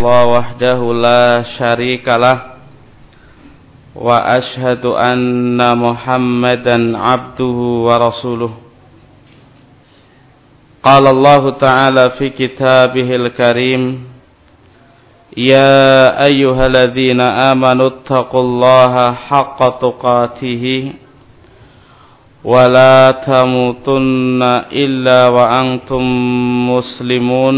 الله وحده لا شريك له وأشهد أن محمدا عبده ورسوله قال الله تعالى في كتابه الكريم يا أيها الذين آمنوا اتقوا الله حق تقاته ولا تموتن إلا وأنتم مسلمون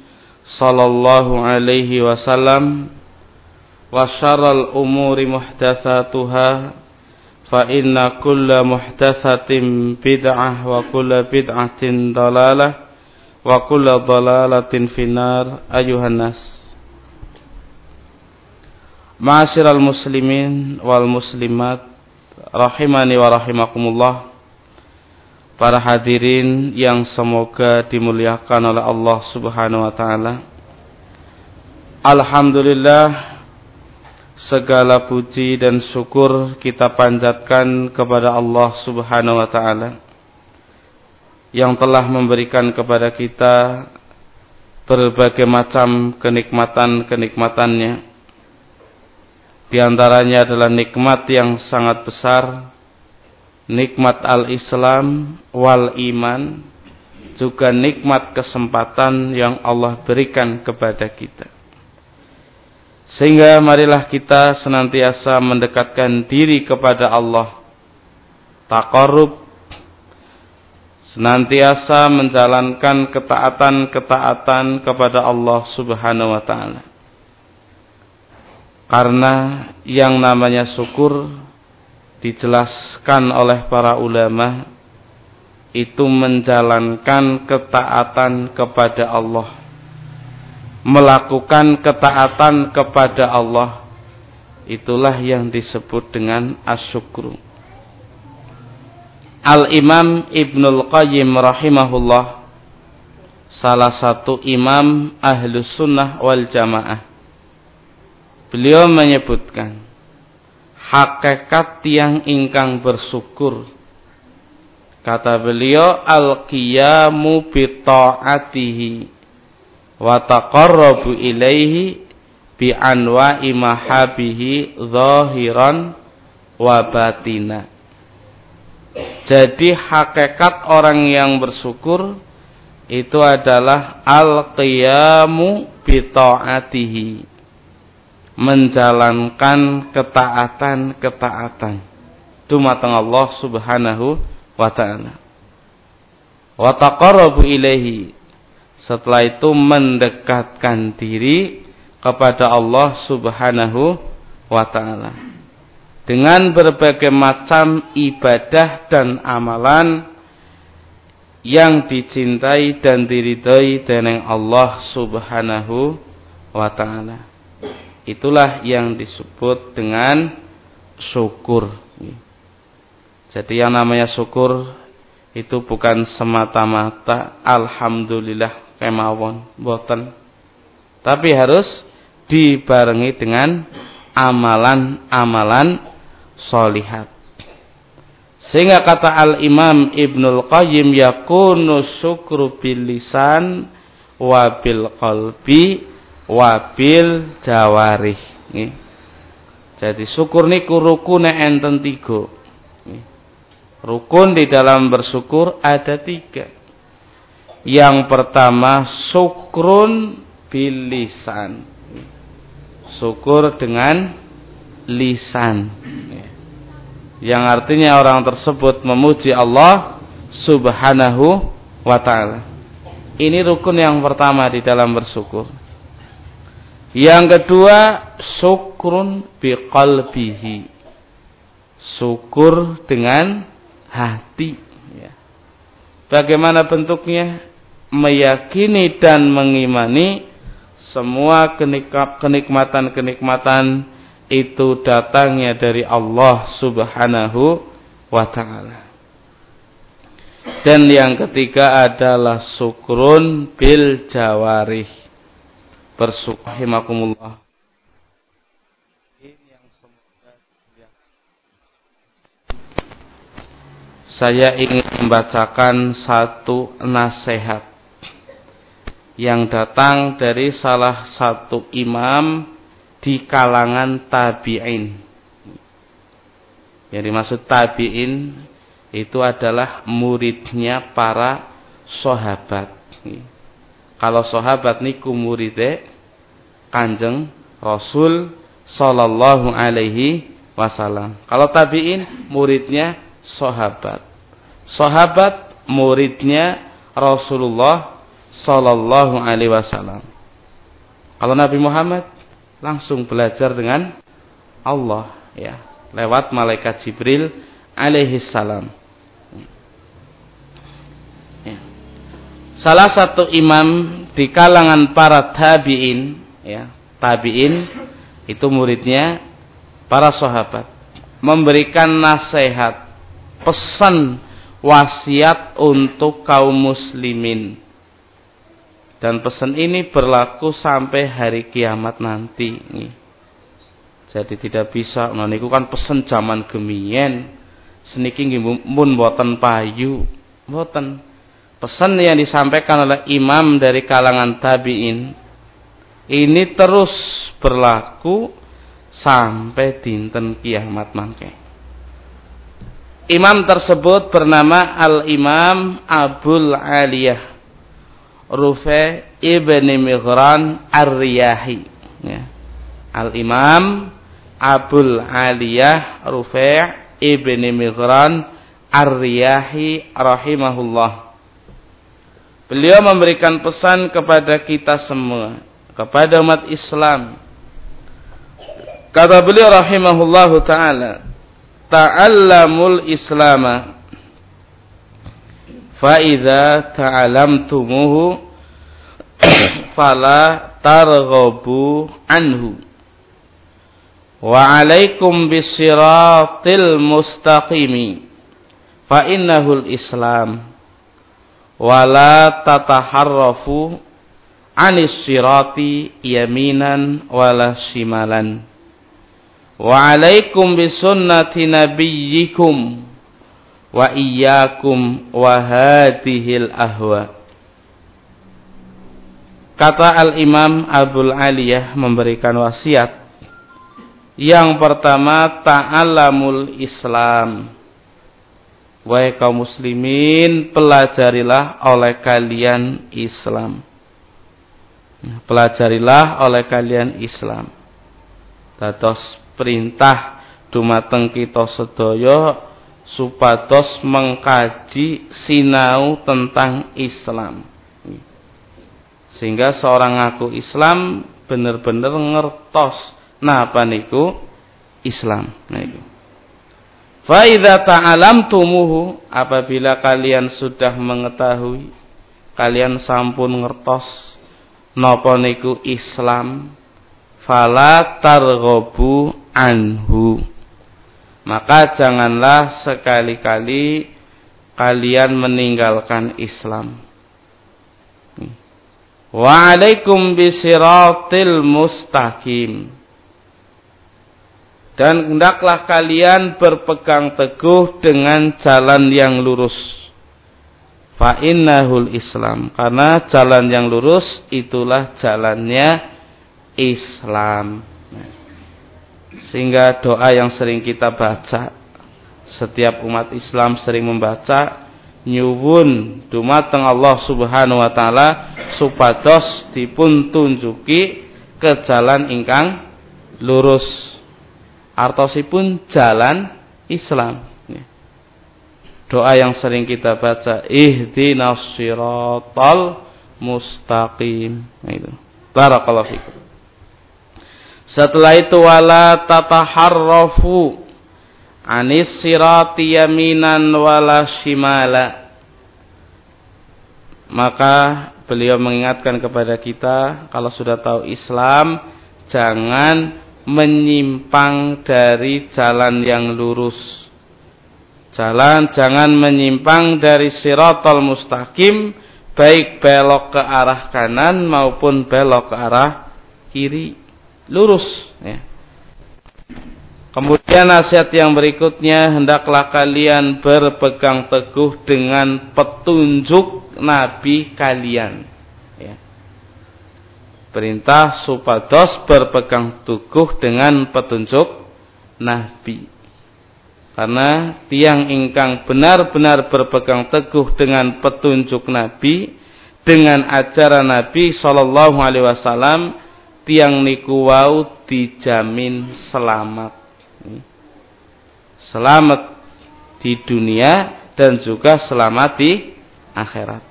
sallallahu alaihi wasallam wa syarral umuri muhdatsatuha fa inna kulla muhdatsatin bid'ah wa kulla bid'atin dalalah wa kulla dalalatin finnar ayuhan nas. Ma'asyiral muslimin wal muslimat rahimani wa rahimakumullah. Para hadirin yang semoga dimuliakan oleh Allah Subhanahu wa taala Alhamdulillah segala puji dan syukur kita panjatkan kepada Allah Subhanahu wa taala yang telah memberikan kepada kita berbagai macam kenikmatan-kenikmatannya. Di antaranya adalah nikmat yang sangat besar, nikmat al-Islam wal iman, juga nikmat kesempatan yang Allah berikan kepada kita. Sehingga marilah kita senantiasa mendekatkan diri kepada Allah. Taqarrub senantiasa menjalankan ketaatan-ketaatan kepada Allah Subhanahu wa taala. Karena yang namanya syukur dijelaskan oleh para ulama itu menjalankan ketaatan kepada Allah. Melakukan ketaatan kepada Allah itulah yang disebut dengan asyukru. Al-Imam Ibnul Qayyim rahimahullah salah satu imam ahlus sunnah wal jamaah. Beliau menyebutkan hakikat yang ingkang bersyukur. Kata beliau al-qiyamu bi ta'atihi wa taqarrabu ilaihi bi anwa'i mahabihi zahiran wa batinah jadi hakikat orang yang bersyukur itu adalah al-qiyamu bita'atihi. Menjalankan ketaatan-ketaatan. Itu matang Allah subhanahu wa ta'ala. Wa taqarrabu ilaihi. Setelah itu mendekatkan diri kepada Allah subhanahu wa ta'ala dengan berbagai macam ibadah dan amalan yang dicintai dan diridhoi dengan Allah Subhanahu wa taala. Itulah yang disebut dengan syukur. Jadi yang namanya syukur itu bukan semata-mata alhamdulillah kemawon boten. Tapi harus dibarengi dengan amalan-amalan solihat. Sehingga kata Al-Imam Ibnul Qayyim yakunu syukru bil lisan wa bil qalbi wa bil jawarih. Jadi syukur niku rukune enten tiga. Rukun di dalam bersyukur ada tiga. Yang pertama syukrun bilisan. Syukur dengan lisan. Yang artinya orang tersebut memuji Allah Subhanahu wa taala. Ini rukun yang pertama di dalam bersyukur. Yang kedua, syukrun biqalbihi. Syukur dengan hati. Ya. Bagaimana bentuknya? Meyakini dan mengimani semua kenikmatan-kenikmatan itu datangnya dari Allah Subhanahu wa taala. Dan yang ketiga adalah syukrun bil jawarih. Bersyukur saya ingin membacakan satu nasihat yang datang dari salah satu imam di kalangan tabi'in. Yang dimaksud tabi'in itu adalah muridnya para sahabat. Kalau sahabat niku muridnya Kanjeng Rasul sallallahu alaihi wasallam. Kalau tabi'in muridnya sahabat sahabat muridnya Rasulullah Sallallahu Alaihi Wasallam. Kalau Nabi Muhammad langsung belajar dengan Allah ya lewat malaikat Jibril alaihi salam. Ya. Salah satu imam di kalangan para tabiin ya tabiin itu muridnya para sahabat memberikan nasihat pesan wasiat untuk kaum muslimin. Dan pesan ini berlaku sampai hari kiamat nanti. Jadi tidak bisa, nah niku kan pesan zaman gemien. Seniki pun boten payu, boten. Pesan yang disampaikan oleh imam dari kalangan tabi'in ini terus berlaku sampai dinten kiamat mangke. Imam tersebut bernama Al-Imam Abul Aliyah Rufe ibni Mighran Ar-Riyahi ya. Al-Imam Abul Aliyah Rufe ibni Mighran Ar-Riyahi rahimahullah Beliau memberikan pesan kepada kita semua kepada umat Islam. Kata beliau rahimahullahu taala ta'allamul islama fa idza ta'alamtumuhu fala targhabu anhu. Wa alaikum bisiratil mustaqimi fa innahul islam wa la tataharrafu anis sirati yaminan wala shimalan. Wa alaikum bisunnati nabiyyikum wa iyyakum wa hadhil ahwa. Kata Al-Imam Abdul Aliyah memberikan wasiat. Yang pertama ta'alamul Islam. Wahai kaum muslimin pelajarilah oleh kalian Islam Pelajarilah oleh kalian Islam Dados perintah dumateng kita sedaya supados mengkaji sinau tentang Islam. Sehingga seorang ngaku Islam benar-benar ngertos napa niku Islam niku. Fa idza ta'alamtumuhu apabila kalian sudah mengetahui kalian sampun ngertos napa niku Islam? Fala targhabu anhu. Maka janganlah sekali-kali kalian meninggalkan Islam. Wa alaikum bisiratil mustaqim. Dan hendaklah kalian berpegang teguh dengan jalan yang lurus fa innahul islam. Karena jalan yang lurus itulah jalannya Islam. Sehingga doa yang sering kita baca, setiap umat Islam sering membaca, nyuwun dumateng Allah Subhanahu wa taala supados dipun tunjuki ke jalan ingkang lurus. Artosipun jalan Islam doa yang sering kita baca ihdinas siratal mustaqim. Nah, itu. Barakallahu fikum. Setelah itu wala tataharrafu anis sirati yaminan wala shimala. Maka beliau mengingatkan kepada kita kalau sudah tahu Islam jangan menyimpang dari jalan yang lurus jalan jangan menyimpang dari siratal mustaqim baik belok ke arah kanan maupun belok ke arah kiri lurus ya. Kemudian nasihat yang berikutnya hendaklah kalian berpegang teguh dengan petunjuk nabi kalian. Ya. Perintah supados berpegang teguh dengan petunjuk nabi. Karena tiang ingkang benar-benar berpegang teguh dengan petunjuk nabi dengan ajaran nabi sallallahu alaihi wasallam tiang niku wau dijamin selamat. Selamat di dunia dan juga selamat di akhirat.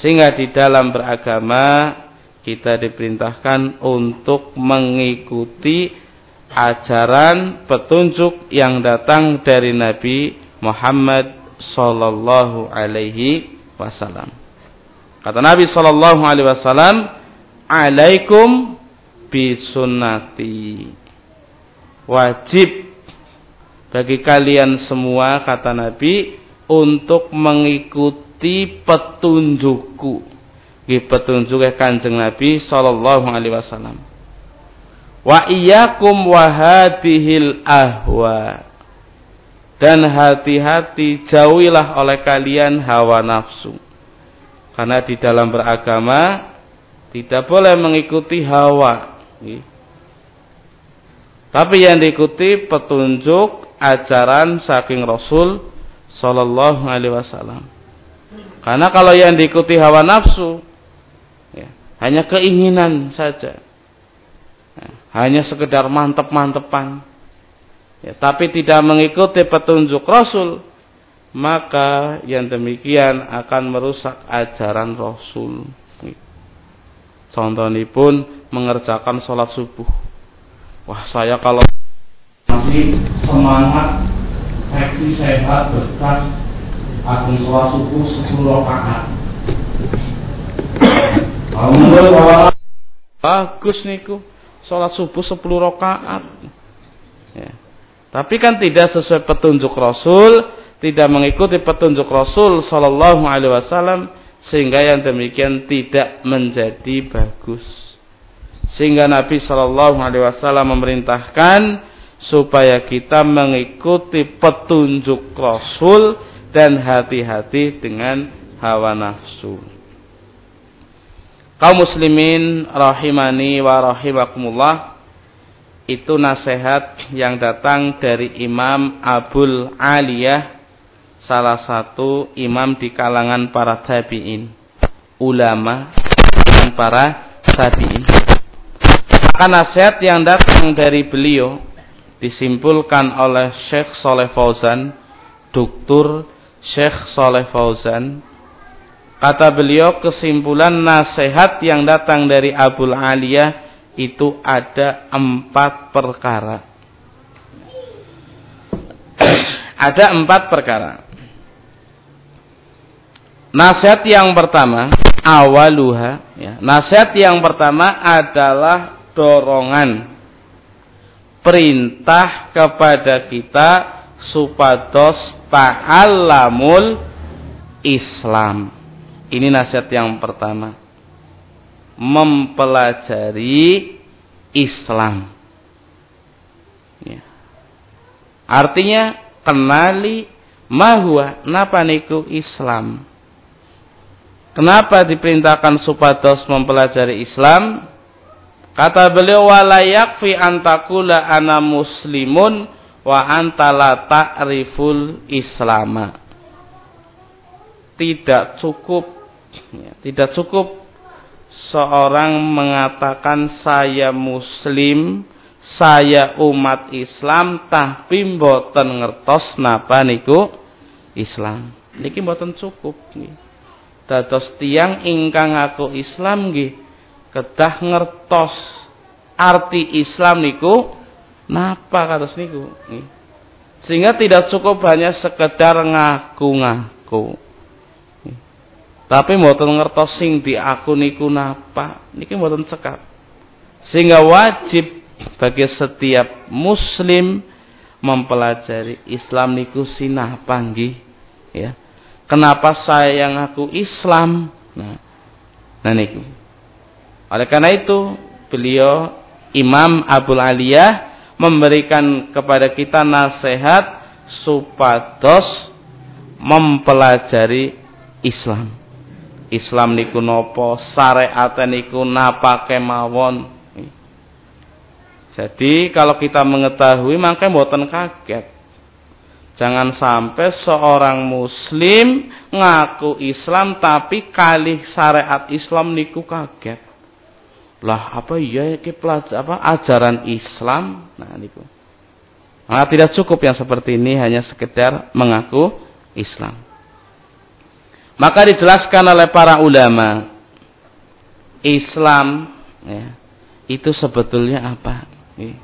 Sehingga di dalam beragama kita diperintahkan untuk mengikuti ajaran petunjuk yang datang dari Nabi Muhammad sallallahu alaihi wasallam. Kata Nabi sallallahu alaihi wasallam, alaikum bisunnati. Wajib bagi kalian semua kata Nabi untuk mengikuti petunjukku. Di petunjuk kanjeng Nabi sallallahu alaihi wasallam wa iyyakum wahadihil ahwa dan hati-hati jauhilah oleh kalian hawa nafsu karena di dalam beragama tidak boleh mengikuti hawa. Tapi yang diikuti petunjuk ajaran saking Rasul Sallallahu Alaihi Wasallam. Karena kalau yang diikuti hawa nafsu, ya, hanya keinginan saja, hanya sekedar mantep-mantepan, ya, tapi tidak mengikuti petunjuk Rasul, maka yang demikian akan merusak ajaran Rasul. Contohipun mengerjakan sholat subuh. Wah saya kalau masih semangat, seksi sehat, berkas, akan sholat subuh 10 rakaat. Alhamdulillah bagus niku sholat subuh 10 rakaat. Ya. Tapi kan tidak sesuai petunjuk Rasul, tidak mengikuti petunjuk Rasul Sallallahu Alaihi Wasallam sehingga yang demikian tidak menjadi bagus. Sehingga Nabi Shallallahu Alaihi Wasallam memerintahkan supaya kita mengikuti petunjuk Rasul dan hati-hati dengan hawa nafsu. Kaum muslimin rahimani wa rahimakumullah itu nasihat yang datang dari Imam Abul Aliyah salah satu imam di kalangan para tabi'in, ulama dan para tabi'in. Maka nasihat yang datang dari beliau disimpulkan oleh Syekh Soleh Fauzan, Doktur Syekh Soleh Fauzan. Kata beliau kesimpulan nasihat yang datang dari Abul Aliyah itu ada empat perkara. ada empat perkara. Nasihat yang pertama, awaluha, ya. Nasihat yang pertama adalah dorongan perintah kepada kita supados ta'allamul Islam. Ini nasihat yang pertama. Mempelajari Islam. Ya. Artinya kenali mahwa napa niku Islam Kenapa diperintahkan supados mempelajari Islam? Kata beliau wala yakfi antakula ana muslimun wa anta la ta'riful islama. Tidak cukup ya, tidak cukup seorang mengatakan saya muslim, saya umat Islam tapi mboten ngertos napa niku Islam. Niki mboten cukup nggih. Dados tiang ingkang aku Islam nggih kedah ngertos arti Islam niku napa kados niku nggih. Sehingga tidak cukup hanya sekedar ngaku-ngaku. Tapi mboten ngertos sing aku niku napa, niki mboten cekap. Sehingga wajib bagi setiap muslim mempelajari Islam niku sinapa nggih, ya. Kenapa saya yang ngaku Islam? Nah, nah niku. Oleh karena itu, beliau Imam Abdul Aliyah memberikan kepada kita nasihat supados mempelajari Islam. Islam niku nopo, syariat niku napa kemawon. Jadi kalau kita mengetahui maka mboten kaget. Jangan sampai seorang muslim ngaku Islam tapi kali syariat Islam niku kaget. Lah apa iya iki apa ajaran Islam? Nah niku. Nah, tidak cukup yang seperti ini hanya sekedar mengaku Islam. Maka dijelaskan oleh para ulama Islam ya, itu sebetulnya apa? Ya.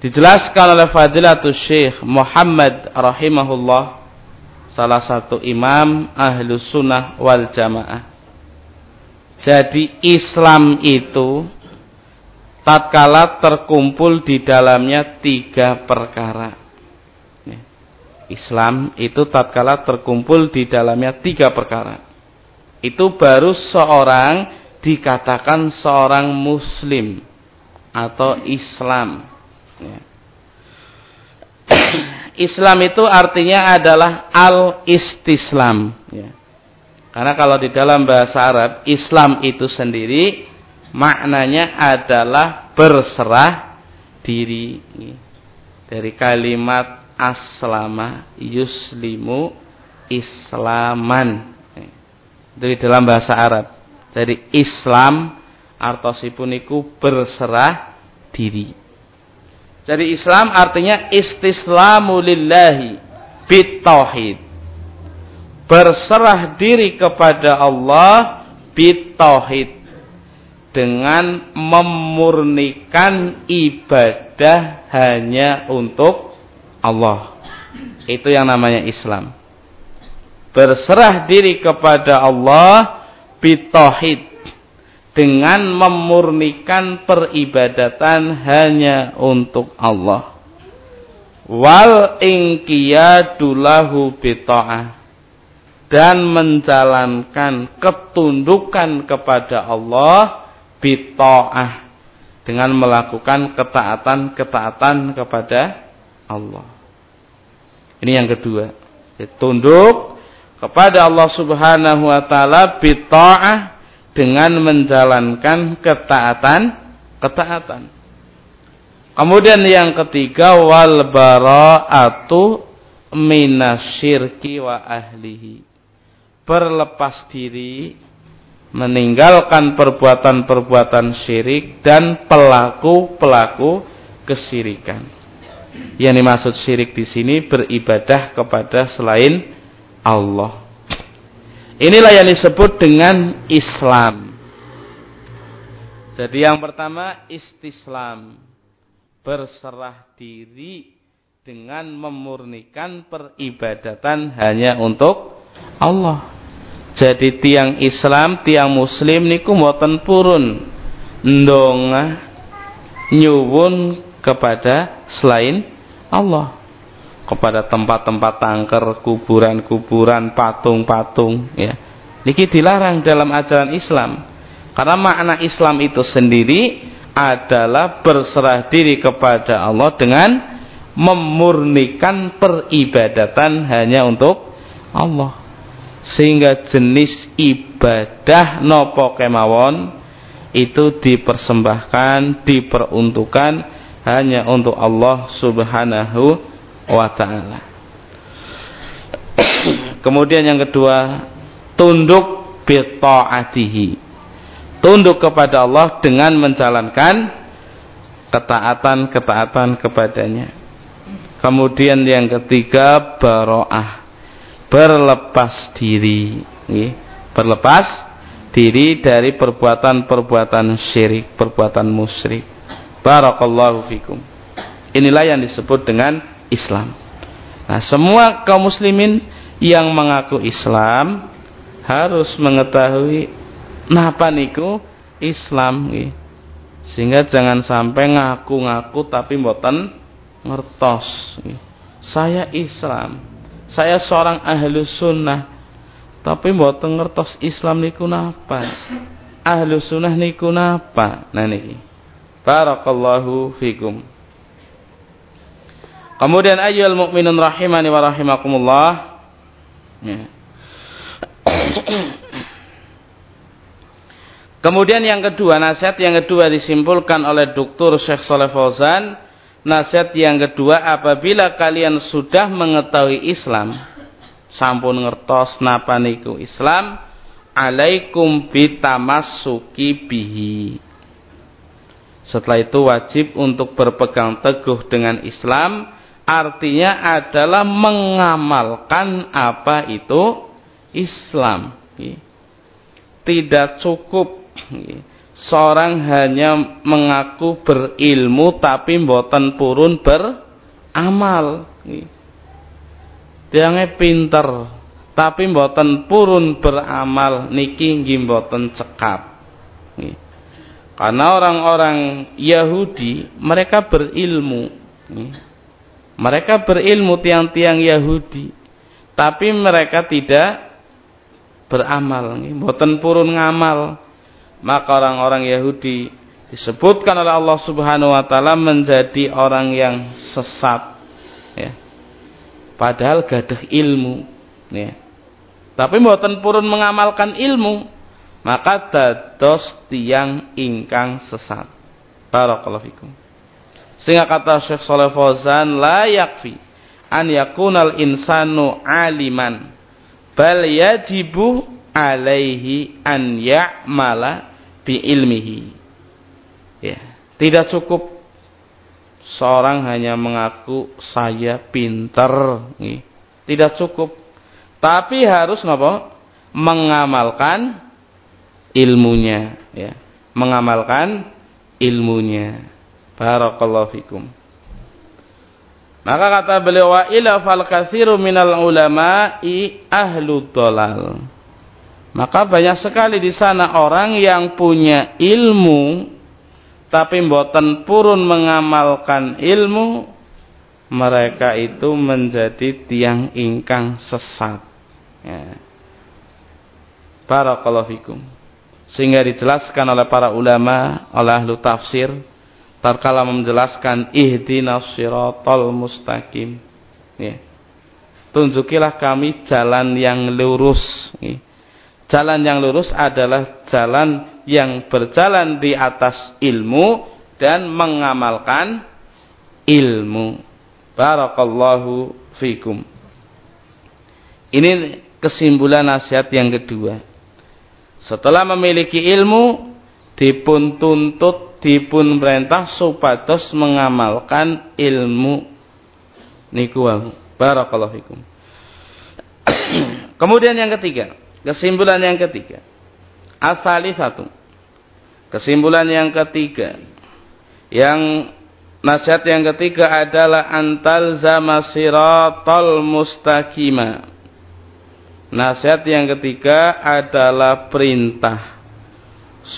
Dijelaskan oleh Fadilatul Syekh Muhammad rahimahullah salah satu imam ahlu sunnah wal jamaah. Jadi Islam itu tatkala terkumpul di dalamnya tiga perkara. Islam itu tatkala terkumpul di dalamnya tiga perkara. Itu baru seorang dikatakan seorang muslim atau Islam. Ya. Islam itu artinya adalah al-istislam. Ya. Karena kalau di dalam bahasa Arab, Islam itu sendiri maknanya adalah berserah diri. Dari kalimat aslama yuslimu islaman. Di dalam bahasa Arab. Jadi Islam artosipun iku berserah diri. Jadi Islam artinya istislamu lillahi bitauhid. Berserah diri kepada Allah bitauhid. Dengan memurnikan ibadah hanya untuk Allah. Itu yang namanya Islam. Berserah diri kepada Allah bitohid dengan memurnikan peribadatan hanya untuk Allah. Wal ingkiyadulahu bita'ah dan menjalankan ketundukan kepada Allah bita'ah dengan melakukan ketaatan-ketaatan kepada Allah. Ini yang kedua. Tunduk kepada Allah Subhanahu wa taala bita'ah dengan menjalankan ketaatan ketaatan. Kemudian yang ketiga wal bara'atu minasyirki wa ahlihi. Berlepas diri meninggalkan perbuatan-perbuatan syirik dan pelaku-pelaku kesirikan. Yang dimaksud syirik di sini beribadah kepada selain Allah. Inilah yang disebut dengan Islam. Jadi yang pertama istislam. Berserah diri dengan memurnikan peribadatan hanya untuk Allah. Jadi tiang Islam, tiang Muslim niku mboten purun ndonga nyuwun kepada selain Allah kepada tempat-tempat tangker, kuburan-kuburan, patung-patung ya. Niki dilarang dalam ajaran Islam. Karena makna Islam itu sendiri adalah berserah diri kepada Allah dengan memurnikan peribadatan hanya untuk Allah. Sehingga jenis ibadah nopo kemawon itu dipersembahkan, diperuntukkan hanya untuk Allah Subhanahu wa taala. Kemudian yang kedua, tunduk bi tunduk kepada Allah dengan menjalankan ketaatan-ketaatan kepadanya. Kemudian yang ketiga baroah, berlepas diri, berlepas diri dari perbuatan-perbuatan syirik, perbuatan musyrik. Barakallahu fikum. Inilah yang disebut dengan Islam. Nah, semua kaum muslimin yang mengaku Islam harus mengetahui Napa niku Islam. Sehingga jangan sampai ngaku-ngaku tapi mboten ngertos. Saya Islam. Saya seorang ahlu sunnah. Tapi mboten ngertos Islam niku napa? Ahlu sunnah niku napa? Nah niki. Barakallahu fikum. Kemudian ayyul mukminun rahimani wa rahimakumullah. Ya. Kemudian yang kedua, nasihat yang kedua disimpulkan oleh Dr. Syekh Saleh Fauzan. Nasihat yang kedua, apabila kalian sudah mengetahui Islam, sampun ngertos napa niku Islam, alaikum bitamassuki bihi. Setelah itu wajib untuk berpegang teguh dengan Islam, artinya adalah mengamalkan apa itu Islam. Tidak cukup seorang hanya mengaku berilmu tapi mboten purun beramal Dia pinter tapi mboten purun beramal niki mboten cekap karena orang-orang Yahudi mereka berilmu. Mereka berilmu tiang-tiang Yahudi. Tapi mereka tidak beramal. Mboten purun ngamal. Maka orang-orang Yahudi disebutkan oleh Allah Subhanahu wa taala menjadi orang yang sesat. Ya. Padahal gadah ilmu. Ya. Tapi mboten purun mengamalkan ilmu, maka dados tiang ingkang sesat. Barakallahu fikum. Sehingga kata Syekh Saleh Fauzan la yakfi an yakunal insanu aliman bal yajibu alaihi an ya'mala bi ilmihi. Ya, tidak cukup seorang hanya mengaku saya pintar, tidak cukup. Tapi harus ngapa? Mengamalkan ilmunya, ya. Mengamalkan ilmunya. Barakallahu fikum. Maka kata beliau wa ila fal katsiru minal ulama'i ahlu dolal. Maka banyak sekali di sana orang yang punya ilmu tapi mboten purun mengamalkan ilmu mereka itu menjadi tiang ingkang sesat. Ya. Barakallahu fikum. Sehingga dijelaskan oleh para ulama, oleh ahlu tafsir, tatkala menjelaskan ihdinas siratal mustaqim. Ya. Tunjukilah kami jalan yang lurus. Ya Jalan yang lurus adalah jalan yang berjalan di atas ilmu dan mengamalkan ilmu. Barakallahu fikum. Ini kesimpulan nasihat yang kedua. Setelah memiliki ilmu, dipun tuntut, dipun perintah supados mengamalkan ilmu niku Barakallahu fikum. Kemudian yang ketiga, Kesimpulan yang ketiga. Asali satu. Kesimpulan yang ketiga. Yang nasihat yang ketiga adalah antal zamasiratul mustaqima. Nasihat yang ketiga adalah perintah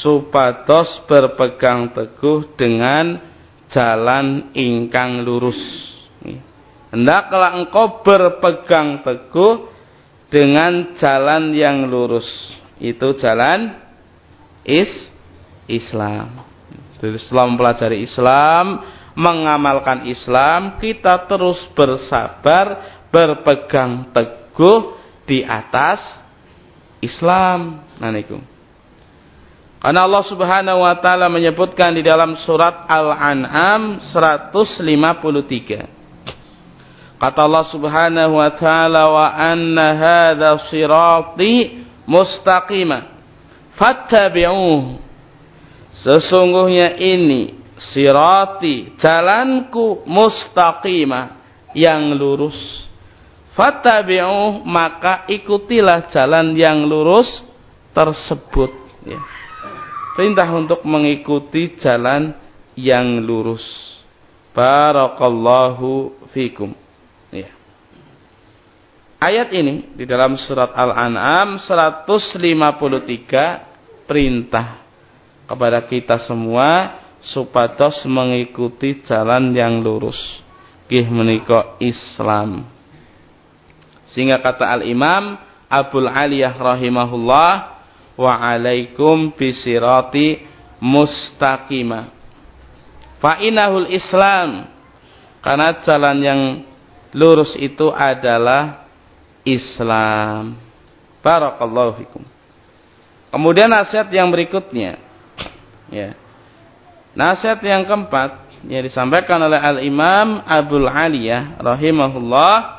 supados berpegang teguh dengan jalan ingkang lurus. Hendaklah engkau berpegang teguh dengan jalan yang lurus. Itu jalan is Islam. Jadi setelah mempelajari Islam, mengamalkan Islam, kita terus bersabar, berpegang teguh di atas Islam. Niku. Karena Allah Subhanahu wa taala menyebutkan di dalam surat Al-An'am 153. Kata Allah Subhanahu wa taala wa anna hadza sirati mustaqimah fattabi'uh sesungguhnya ini sirati jalanku mustaqimah yang lurus fattabi'uh maka ikutilah jalan yang lurus tersebut. Ya. perintah untuk mengikuti jalan yang lurus. Barakallahu fikum. Ya. ayat ini di dalam surat Al-An'am 153 perintah kepada kita semua supados mengikuti jalan yang lurus. Gih menika Islam sehingga kata Al Imam Abdul Aliyah rahimahullah wa alaikum bisirati mustaqimah fa inahul Islam karena jalan yang lurus itu adalah Islam. Barakallahu fikum. Kemudian nasihat yang berikutnya. Ya. Nasihat yang keempat yang disampaikan oleh Al-Imam Abdul Aliyah rahimahullah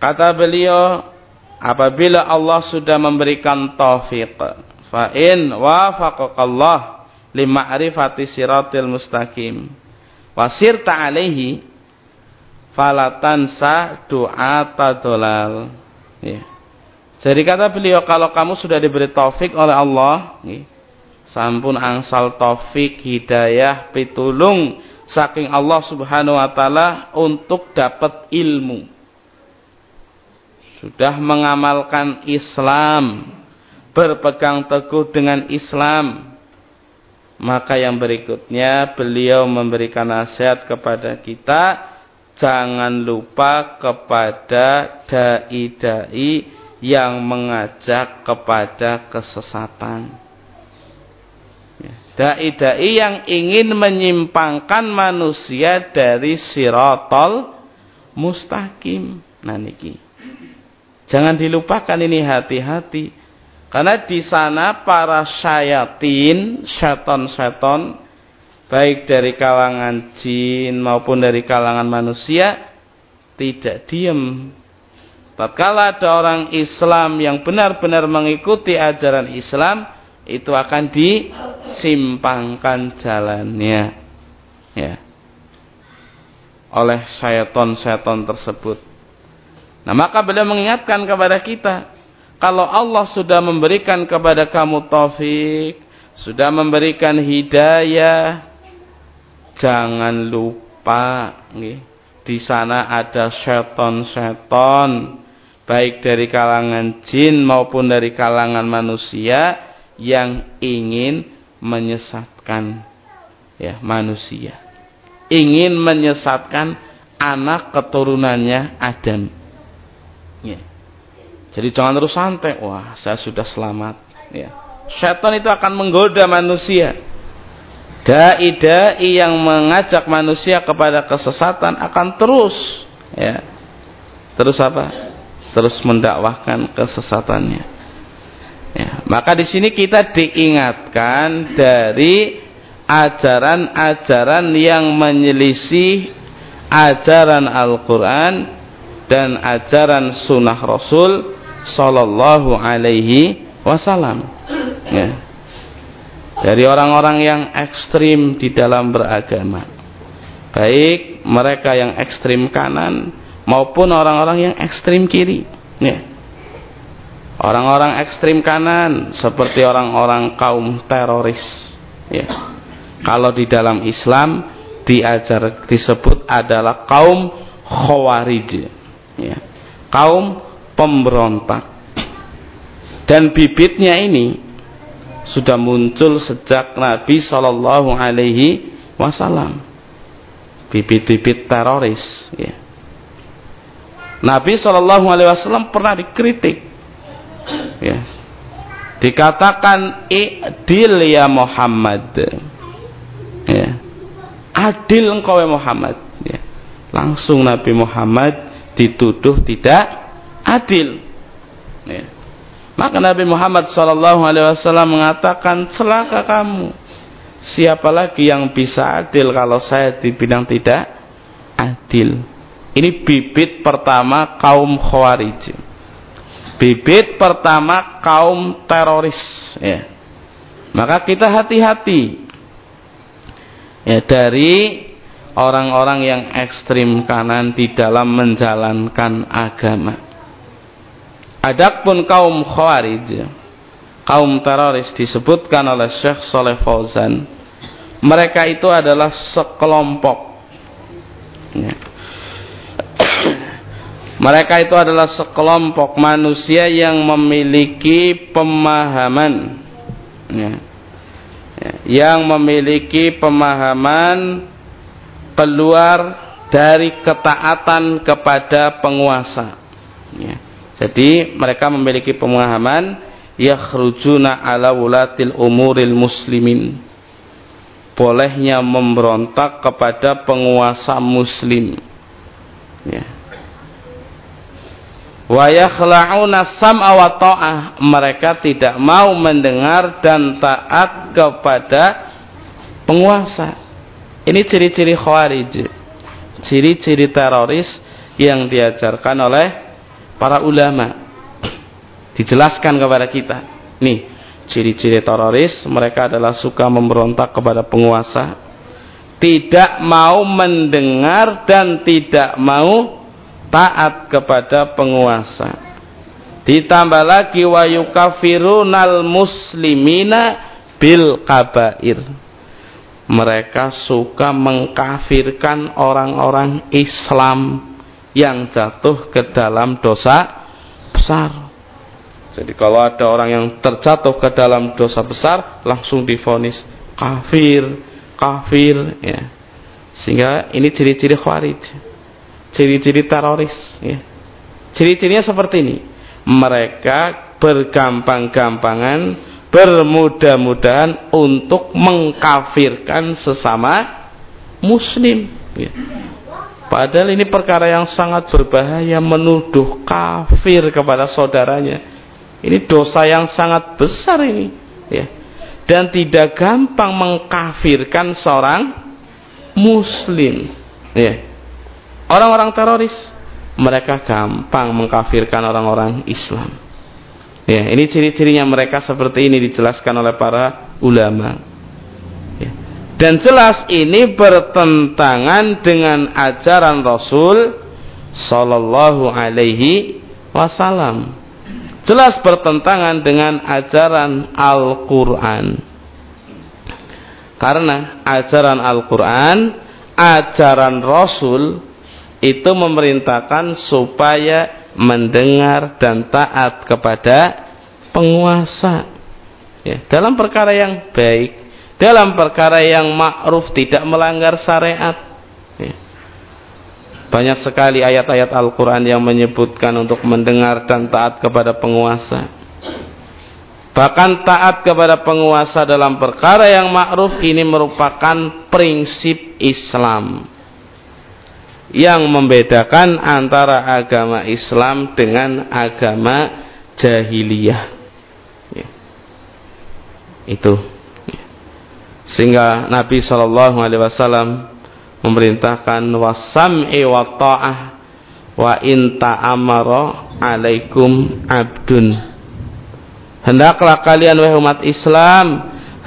kata beliau apabila Allah sudah memberikan taufik fa in wafaqakallah lima'rifati siratil mustaqim wasirta alaihi falatansa du'ata dolal ya. jadi kata beliau kalau kamu sudah diberi taufik oleh Allah ya, sampun angsal taufik hidayah pitulung saking Allah Subhanahu wa taala untuk dapat ilmu sudah mengamalkan Islam berpegang teguh dengan Islam maka yang berikutnya beliau memberikan nasihat kepada kita jangan lupa kepada dai-dai yang mengajak kepada kesesatan Dai-dai yang ingin menyimpangkan manusia dari sirotol mustaqim. Nah niki. Jangan dilupakan ini hati-hati. Karena di sana para syayatin, seton-seton, baik dari kalangan jin maupun dari kalangan manusia, tidak diam. Tatkala ada orang Islam yang benar-benar mengikuti ajaran Islam, itu akan disimpangkan jalannya ya oleh syaiton-syaiton tersebut. Nah, maka beliau mengingatkan kepada kita, kalau Allah sudah memberikan kepada kamu taufik, sudah memberikan hidayah, jangan lupa nih, di sana ada syaiton-syaiton baik dari kalangan jin maupun dari kalangan manusia yang ingin menyesatkan ya manusia. Ingin menyesatkan anak keturunannya Adam. Ya. Jadi jangan terus santai, wah saya sudah selamat. Ya. Setan itu akan menggoda manusia. Dai-dai yang mengajak manusia kepada kesesatan akan terus ya. Terus apa? Terus mendakwahkan kesesatannya. Ya, maka di sini kita diingatkan dari ajaran-ajaran yang menyelisih ajaran Al-Quran dan ajaran Sunnah Rasul Sallallahu Alaihi Wasallam. Ya. Dari orang-orang yang ekstrim di dalam beragama, baik mereka yang ekstrim kanan maupun orang-orang yang ekstrim kiri. Ya Orang-orang ekstrim kanan seperti orang-orang kaum teroris. Ya. Kalau di dalam Islam diajar disebut adalah kaum khawarij. Ya. Kaum pemberontak. Dan bibitnya ini sudah muncul sejak Nabi Shallallahu Alaihi Wasallam. Bibit-bibit teroris. Ya. Nabi Shallallahu Alaihi Wasallam pernah dikritik ya dikatakan idil ya Muhammad ya adil engkau ya Muhammad ya langsung Nabi Muhammad dituduh tidak adil. Ya. Maka Nabi Muhammad Wasallam mengatakan celaka kamu. Siapa lagi yang bisa adil kalau saya dibilang tidak adil? Ini bibit pertama kaum khawarij. Bibit pertama kaum teroris ya. Maka kita hati-hati. Ya dari orang-orang yang ekstrim kanan di dalam menjalankan agama. Adapun kaum khawarij kaum teroris disebutkan oleh Syekh Soleh Fauzan mereka itu adalah sekelompok. Ya. Mereka itu adalah sekelompok manusia yang memiliki pemahaman. Ya, ya, yang memiliki pemahaman keluar dari ketaatan kepada penguasa. Ya. jadi mereka memiliki pemahaman yakhrujuna ala wulatil umuril muslimin. Bolehnya memberontak kepada penguasa muslim. Ya. Wa yakhla'una sam'a wa ta'ah. Mereka tidak mau mendengar dan taat kepada penguasa ini ciri-ciri khawarij. Ciri-ciri teroris yang diajarkan oleh para ulama. Dijelaskan kepada kita. Nih ciri-ciri teroris mereka adalah suka memberontak kepada penguasa tidak mau mendengar dan tidak mau taat kepada penguasa. Ditambah lagi wa yukafirunal muslimina bil kabair mereka suka mengkafirkan orang-orang Islam yang jatuh ke dalam dosa besar. Jadi kalau ada orang yang terjatuh ke dalam dosa besar langsung difonis kafir kafir ya. Sehingga ini ciri-ciri khawarij ciri-ciri teroris ya. ciri-cirinya seperti ini. Mereka bergampang-gampangan bermudah-mudahan untuk mengkafirkan sesama muslim ya. padahal ini perkara yang sangat berbahaya menuduh kafir kepada saudaranya ini dosa yang sangat besar ini ya dan tidak gampang mengkafirkan seorang muslim ya Orang-orang teroris mereka gampang mengkafirkan orang-orang Islam. Ya, ini ciri-cirinya mereka seperti ini dijelaskan oleh para ulama. Ya. Dan jelas ini bertentangan dengan ajaran Rasul Sallallahu Alaihi Wasallam. Jelas bertentangan dengan ajaran Al-Quran. Karena ajaran Al-Quran, ajaran Rasul itu memerintahkan supaya mendengar dan taat kepada penguasa. Ya, dalam perkara yang baik dalam perkara yang ma'ruf tidak melanggar syariat. Ya. banyak sekali ayat-ayat Al-Quran yang menyebutkan untuk mendengar dan taat kepada penguasa. Bahkan taat kepada penguasa dalam perkara yang ma'ruf ini merupakan prinsip Islam yang membedakan antara agama Islam dengan agama jahiliyah. Ya. Itu. Sehingga Nabi Shallallahu Alaihi Wasallam memerintahkan wasam'i wa ta'ah wa inta amaro alaikum abdun. Hendaklah kalian wahai umat Islam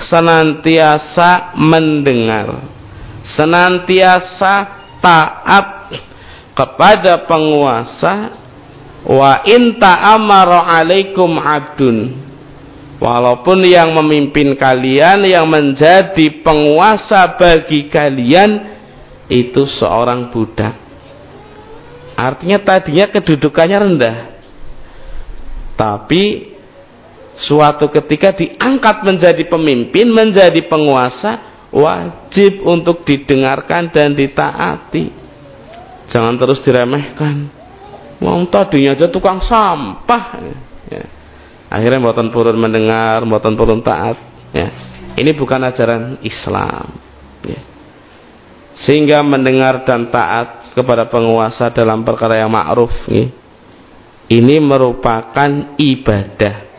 senantiasa mendengar, senantiasa taat kepada penguasa wa in ta'amara alaikum abdun. Walaupun yang memimpin kalian yang menjadi penguasa bagi kalian itu seorang budak. Artinya tadinya kedudukannya rendah. Tapi suatu ketika diangkat menjadi pemimpin menjadi penguasa wajib untuk didengarkan dan ditaati jangan terus diremehkan mau tadinya aja tukang sampah ya. akhirnya buatan purun mendengar buatan purun taat ya. ini bukan ajaran Islam ya. sehingga mendengar dan taat kepada penguasa dalam perkara yang ma'ruf ya. ini merupakan ibadah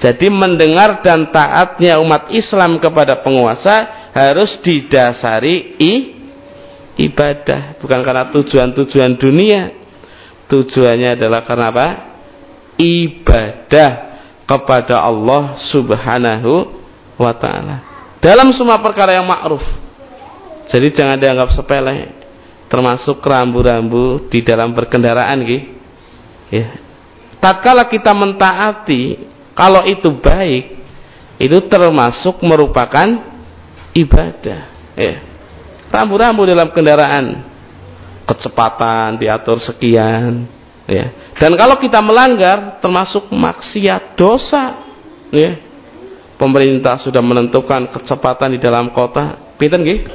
jadi mendengar dan taatnya umat Islam kepada penguasa harus didasari i, ibadah, bukan karena tujuan-tujuan dunia. Tujuannya adalah karena apa? ibadah kepada Allah Subhanahu wa taala. Dalam semua perkara yang ma'ruf. Jadi jangan dianggap sepele. Termasuk rambu-rambu di dalam berkendaraan gitu. Ya. Tatkala kita mentaati kalau itu baik, itu termasuk merupakan ibadah. Ya. Rambu-rambu dalam kendaraan. Kecepatan diatur sekian ya. Dan kalau kita melanggar termasuk maksiat dosa ya. Pemerintah sudah menentukan kecepatan di dalam kota. Pinten nggih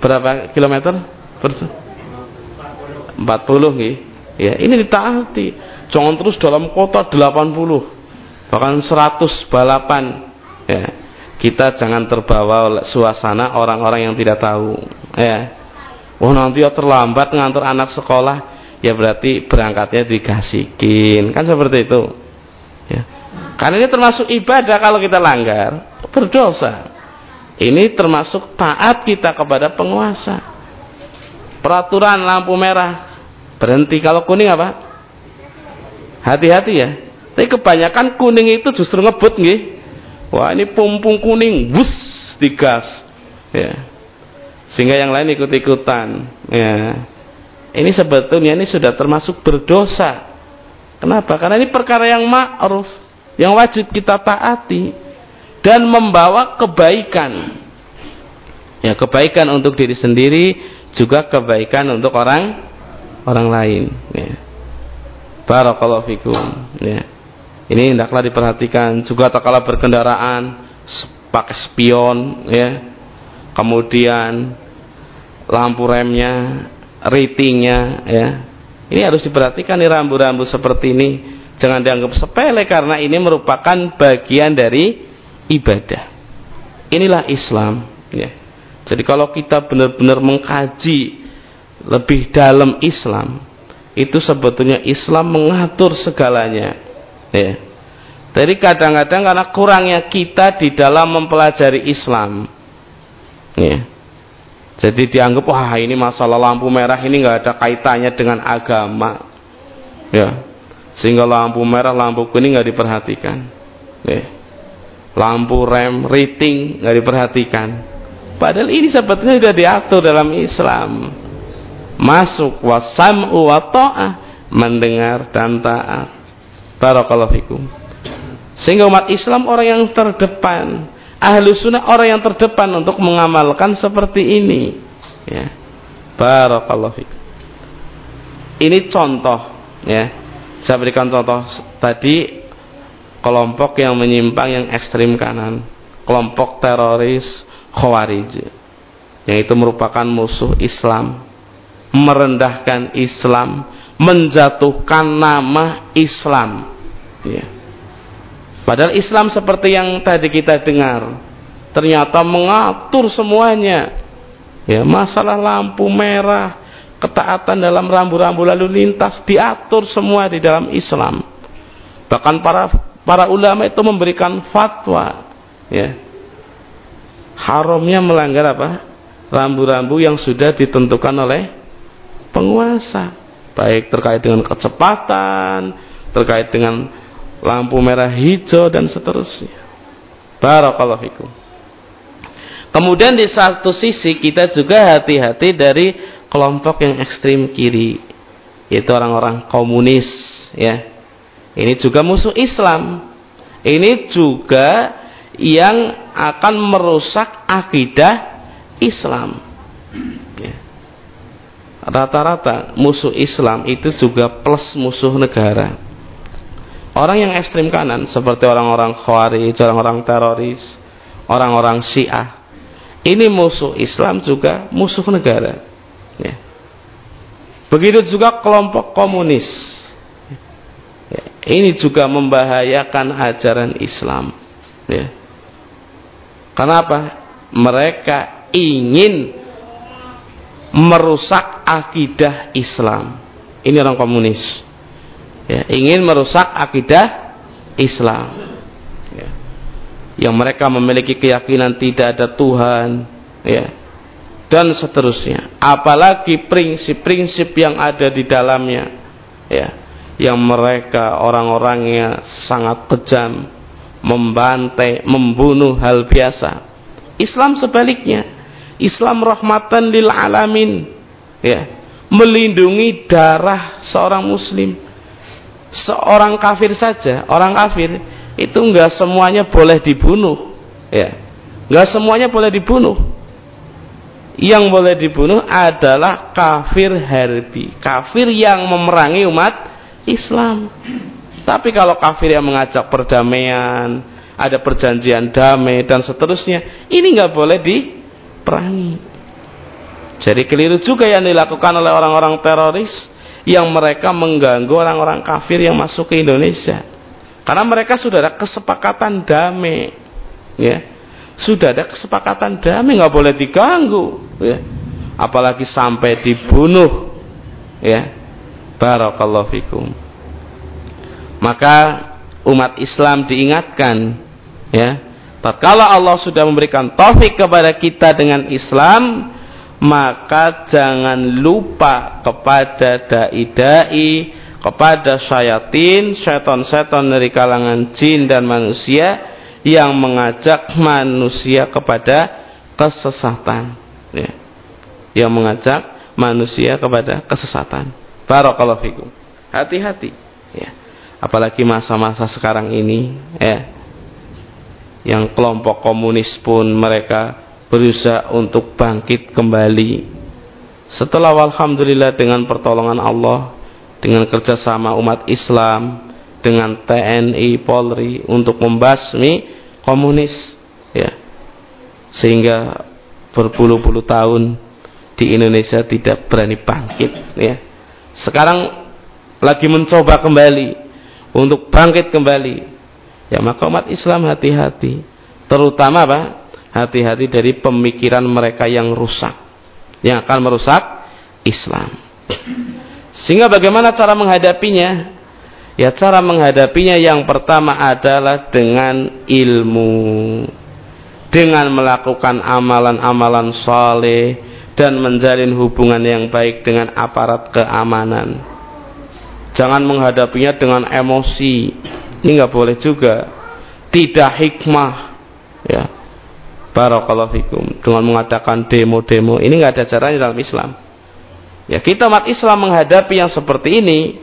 berapa kilometer? 40 nggih ya ini ditaati jangan terus dalam kota 80 bahkan 100 balapan. Ya. Kita jangan terbawa oleh suasana orang-orang yang tidak tahu. Ya. Oh nanti ya terlambat ngantar anak sekolah ya berarti berangkatnya dikasihin kan seperti itu. Ya. Karena ini termasuk ibadah kalau kita langgar berdosa. Ini termasuk taat kita kepada penguasa. Peraturan lampu merah berhenti. Kalau kuning apa hati-hati ya. Tapi kebanyakan kuning itu justru ngebut nih wah ini pumpung kuning bus digas. Ya. Sehingga yang lain ikut-ikutan ya. Ini sebetulnya ini sudah termasuk berdosa. Kenapa? Karena ini perkara yang ma'ruf yang wajib kita taati dan membawa kebaikan. Ya kebaikan untuk diri sendiri juga kebaikan untuk orang orang lain ya barakallahu fikum ya ini hendaklah diperhatikan juga tak kalah berkendaraan pakai spion ya kemudian lampu remnya, ratingnya, ya. Ini harus diperhatikan nih rambu-rambu seperti ini. Jangan dianggap sepele karena ini merupakan bagian dari ibadah. Inilah Islam, ya. Jadi kalau kita benar-benar mengkaji lebih dalam Islam, itu sebetulnya Islam mengatur segalanya, ya. Jadi kadang-kadang karena kurangnya kita di dalam mempelajari Islam, ya jadi dianggap wah ini masalah lampu merah ini nggak ada kaitannya dengan agama. Ya. Sehingga lampu merah, lampu kuning nggak diperhatikan. Ya. Lampu rem, rating nggak diperhatikan. Padahal ini sebetulnya sudah diatur dalam Islam. Masuk wasam wa mendengar dan taat. Barakallahu fikum. Sehingga umat Islam orang yang terdepan ahlu sunnah orang yang terdepan untuk mengamalkan seperti ini. Ya. Barakallahu fikum. Ini contoh ya. Saya berikan contoh tadi kelompok yang menyimpang yang ekstrim kanan. Kelompok teroris khawarij yang itu merupakan musuh Islam merendahkan Islam menjatuhkan nama Islam ya Padahal Islam seperti yang tadi kita dengar, ternyata mengatur semuanya. Ya, masalah lampu merah, ketaatan dalam rambu-rambu lalu lintas diatur semua di dalam Islam. Bahkan para para ulama itu memberikan fatwa, ya. Haramnya melanggar apa? Rambu-rambu yang sudah ditentukan oleh penguasa, baik terkait dengan kecepatan, terkait dengan lampu merah hijau dan seterusnya. Barakallahu fikum. Kemudian di satu sisi kita juga hati-hati dari kelompok yang ekstrim kiri, yaitu orang-orang komunis, ya. Ini juga musuh Islam. Ini juga yang akan merusak akidah Islam. Rata-rata musuh Islam itu juga plus musuh negara Orang yang ekstrim kanan seperti orang-orang khawarij, orang-orang teroris, orang-orang syiah. Ini musuh Islam juga musuh negara. Ya. Begitu juga kelompok komunis. Ya. Ini juga membahayakan ajaran Islam. Ya. Kenapa? Mereka ingin merusak akidah Islam. Ini orang komunis ya, ingin merusak akidah Islam ya. yang mereka memiliki keyakinan tidak ada Tuhan ya dan seterusnya apalagi prinsip-prinsip yang ada di dalamnya ya yang mereka orang-orangnya sangat kejam, membantai, membunuh hal biasa. Islam sebaliknya, Islam rahmatan lil alamin, ya, melindungi darah seorang muslim. Seorang kafir saja, orang kafir itu enggak semuanya boleh dibunuh, ya. Enggak semuanya boleh dibunuh. Yang boleh dibunuh adalah kafir harbi, kafir yang memerangi umat Islam. Tapi kalau kafir yang mengajak perdamaian, ada perjanjian damai dan seterusnya, ini nggak boleh diperangi. Jadi keliru juga yang dilakukan oleh orang-orang teroris yang mereka mengganggu orang-orang kafir yang masuk ke Indonesia. Karena mereka sudah ada kesepakatan damai, ya, sudah ada kesepakatan damai nggak boleh diganggu, ya, apalagi sampai dibunuh, ya, Barakallahu fikum. Maka umat Islam diingatkan ya, tatkala Allah sudah memberikan taufik kepada kita dengan Islam, maka jangan lupa kepada dai-dai, kepada syayatin, setan-setan dari kalangan jin dan manusia yang mengajak manusia kepada kesesatan. Ya. Yang mengajak manusia kepada kesesatan. Barakallahu fikum. Hati-hati ya. Apalagi masa-masa sekarang ini ya. Yang kelompok komunis pun mereka berusaha untuk bangkit kembali. Setelah alhamdulillah dengan pertolongan Allah, dengan kerjasama umat Islam, dengan TNI, Polri untuk membasmi komunis, ya, sehingga berpuluh-puluh tahun di Indonesia tidak berani bangkit, ya. Sekarang lagi mencoba kembali untuk bangkit kembali ya maka umat Islam hati-hati. Terutama apa? Hati-hati dari pemikiran mereka yang rusak. Yang akan merusak Islam. Sehingga bagaimana cara menghadapinya? Ya cara menghadapinya yang pertama adalah dengan ilmu. Dengan melakukan amalan-amalan saleh dan menjalin hubungan yang baik dengan aparat keamanan. Jangan menghadapinya dengan emosi. Ini nggak boleh juga. Tidak hikmah. Ya. Barakallahu fikum. Dengan mengadakan demo-demo. Ini nggak ada caranya dalam Islam. Ya, kita umat Islam menghadapi yang seperti ini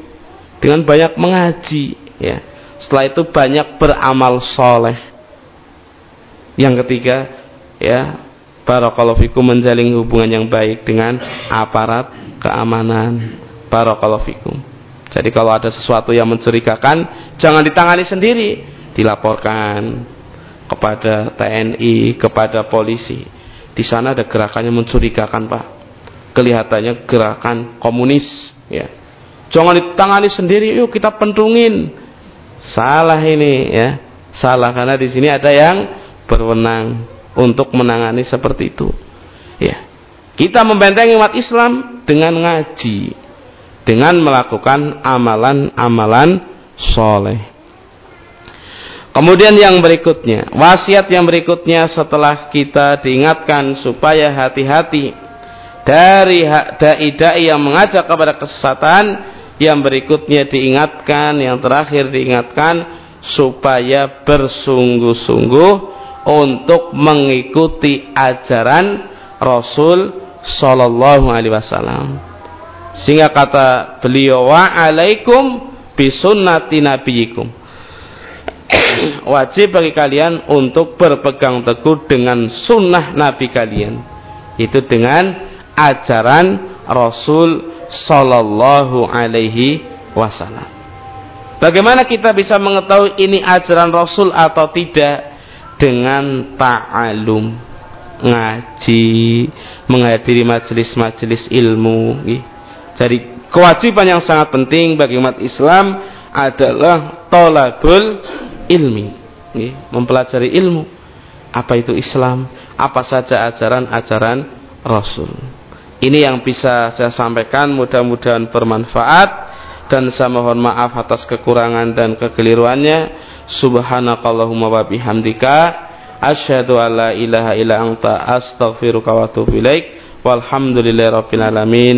dengan banyak mengaji, ya. Setelah itu banyak beramal soleh. Yang ketiga, ya, Barakallahu fikum menjalin hubungan yang baik dengan aparat keamanan. Barakallahu fikum. Jadi kalau ada sesuatu yang mencurigakan, jangan ditangani sendiri, dilaporkan kepada TNI, kepada polisi. Di sana ada gerakannya mencurigakan, Pak. Kelihatannya gerakan komunis, ya. Jangan ditangani sendiri, yuk kita pentungin. Salah ini, ya. Salah karena di sini ada yang berwenang untuk menangani seperti itu. Ya. Kita membentengi umat Islam dengan ngaji, dengan melakukan amalan-amalan soleh. Kemudian yang berikutnya, wasiat yang berikutnya setelah kita diingatkan supaya hati-hati dari dai-dai yang mengajak kepada kesesatan, yang berikutnya diingatkan, yang terakhir diingatkan supaya bersungguh-sungguh untuk mengikuti ajaran Rasul Sallallahu Alaihi Wasallam. Sehingga kata beliau wa alaikum bisunnati nabiyikum. Wajib bagi kalian untuk berpegang teguh dengan sunnah Nabi kalian. Itu dengan ajaran Rasul Sallallahu Alaihi Wasallam. Bagaimana kita bisa mengetahui ini ajaran Rasul atau tidak? dengan ta'alum ngaji menghadiri majelis-majelis ilmu jadi kewajiban yang sangat penting bagi umat Islam adalah tolabul ilmi. Mempelajari ilmu. Apa itu Islam? Apa saja ajaran-ajaran Rasul? Ini yang bisa saya sampaikan mudah-mudahan bermanfaat. Dan saya mohon maaf atas kekurangan dan kekeliruannya. Subhanakallahumma wa bihamdika. Asyhadu an la ilaha illa anta astaghfiruka wa atubu ilaik. Walhamdulillahi rabbil alamin